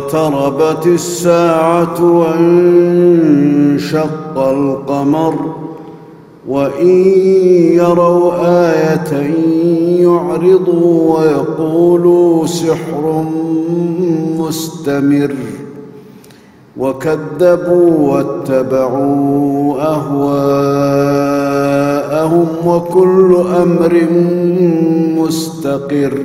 اقتربت الساعة وانشق القمر وإن يروا آية يعرضوا ويقولوا سحر مستمر وكذبوا واتبعوا أهواءهم وكل أمر مستقر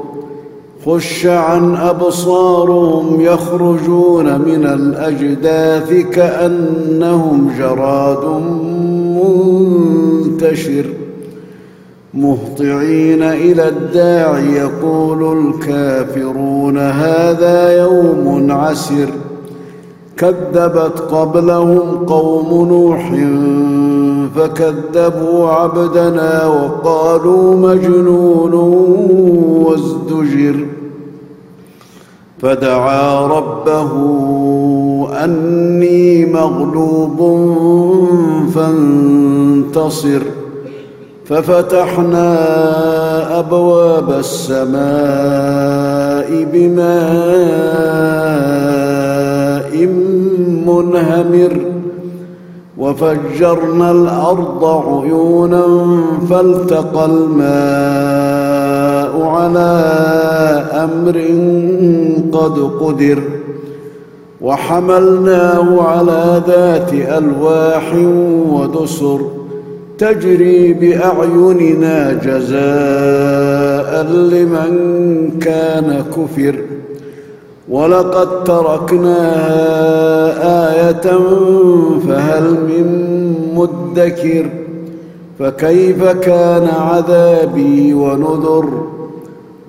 خش عن أبصارهم يخرجون من الأجداث كأنهم جراد منتشر. مهطعين إلى الداع يقول الكافرون هذا يوم عسر. كذبت قبلهم قوم نوح فكذبوا عبدنا وقالوا مجنون وازدجر. فدعا ربه أني مغلوب فانتصر. ففتحنا أبواب السماء بماء منهمر. وفجرنا الأرض عيونا فالتقى الماء. على أمر قد قدر وحملناه على ذات ألواح ودسر تجري بأعيننا جزاء لمن كان كفر ولقد تركناها آية فهل من مدكر فكيف كان عذابي ونذر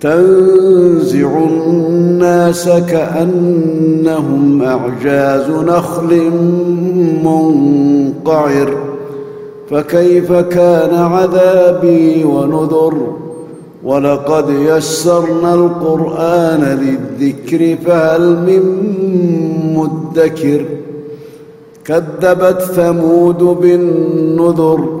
تنزع الناس كأنهم أعجاز نخل منقعر. فكيف كان عذابي ونذر؟ ولقد يسرنا القرآن للذكر فهل من مدكر؟ كذبت ثمود بالنذر.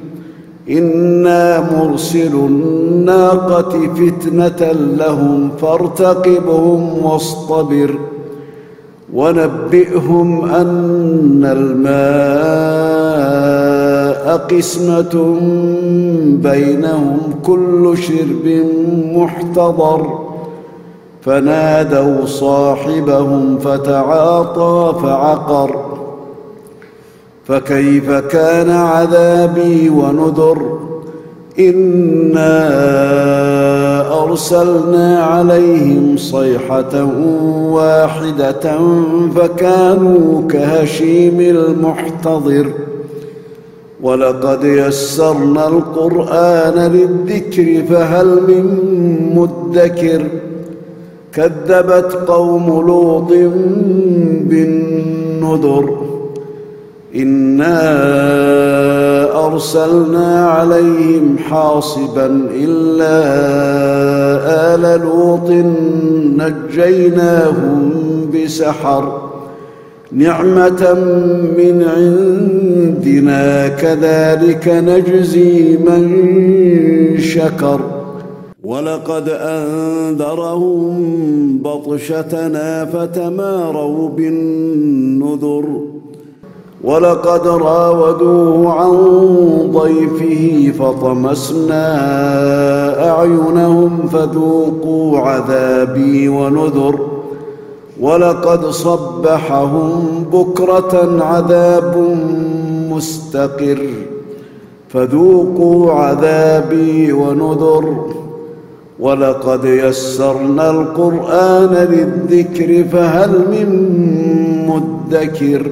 إنا مرسل الناقة فتنة لهم فارتقبهم واصطبر ونبئهم ان الماء قسمه بينهم كل شرب محتضر فنادوا صاحبهم فتعاطى فعقر فكيف كان عذابي ونذر؟ إنا أرسلنا عليهم صيحة واحدة فكانوا كهشيم المحتضر. ولقد يسرنا القرآن للذكر فهل من مدكر؟ كذبت قوم لوط بالنذر. انا ارسلنا عليهم حاصبا الا ال لوط نجيناهم بسحر نعمه من عندنا كذلك نجزي من شكر ولقد انذرهم بطشتنا فتماروا بالنذر ولقد راودوه عن ضيفه فطمسنا أعينهم فذوقوا عذابي ونذر ولقد صبحهم بكرة عذاب مستقر فذوقوا عذابي ونذر ولقد يسرنا القرآن للذكر فهل من مدكر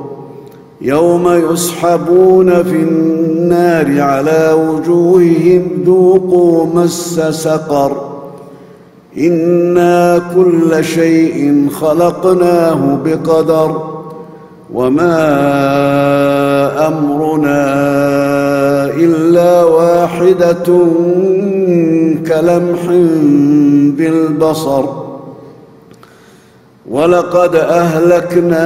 يوم يسحبون في النار على وجوههم ذوقوا مس سقر. إنا كل شيء خلقناه بقدر وما أمرنا إلا واحدة كلمح بالبصر. ولقد أهلكنا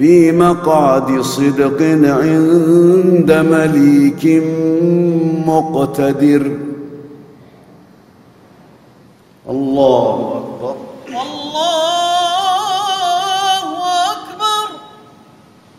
في مقعد صدق عند مليك مقتدر. الله أكبر.